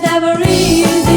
never easy.